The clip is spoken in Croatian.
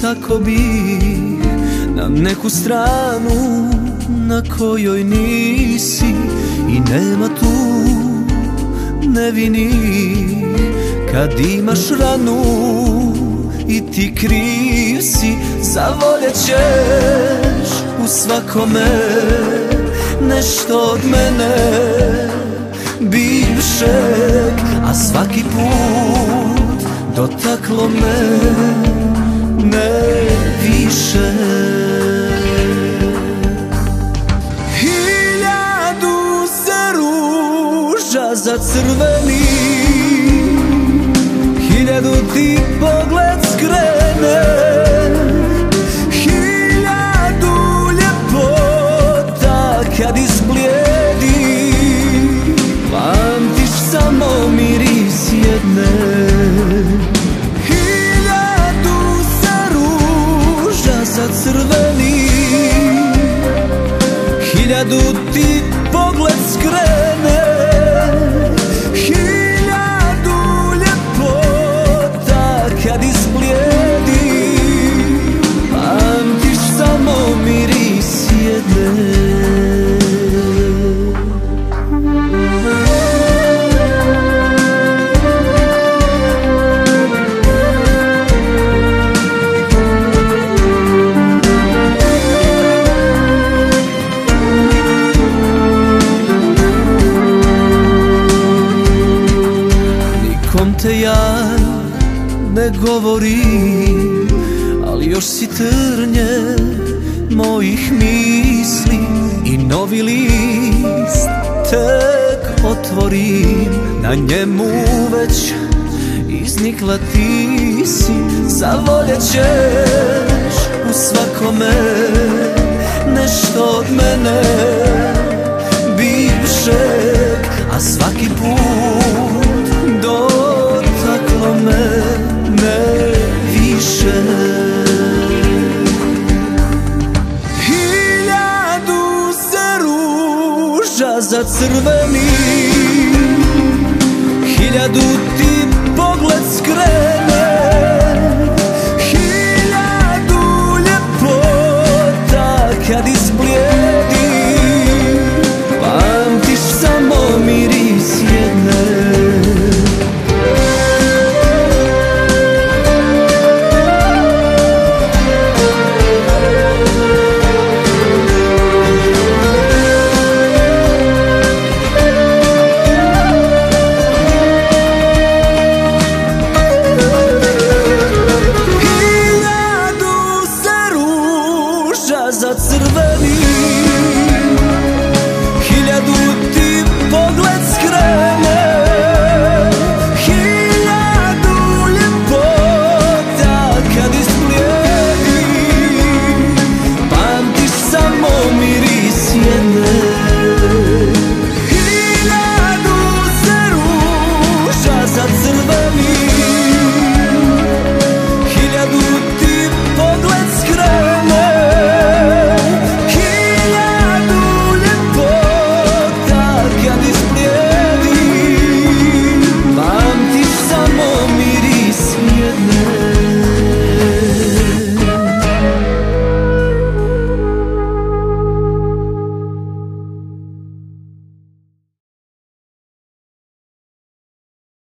Tako bi Na neku stranu na kojoj nisi I nema tu nevini. Kad imaš ranu i ti kriv si Zavoljet ćeš u svakome nešto od mene Bivšeg, a svaki put dotaklo me ne više. Hiljadu se ruža zacrveni Hiljadu ti pogled skrene Hiljadu ljepota kad izblijedi. Pamtiš samo miris jedne Hiljadu se ruža zacrveni Hiljadu ti pogled skrene ljepota kad izblijedi ne govorim Ali još si trnje mojih misli. I novi list tek otvorim Na njemu već iznikla ti si. Zavoljet ćeš u svakome nešto od mene Bivšeg, a svaki put ruža zacrveni Hiljadu ti pogled skrene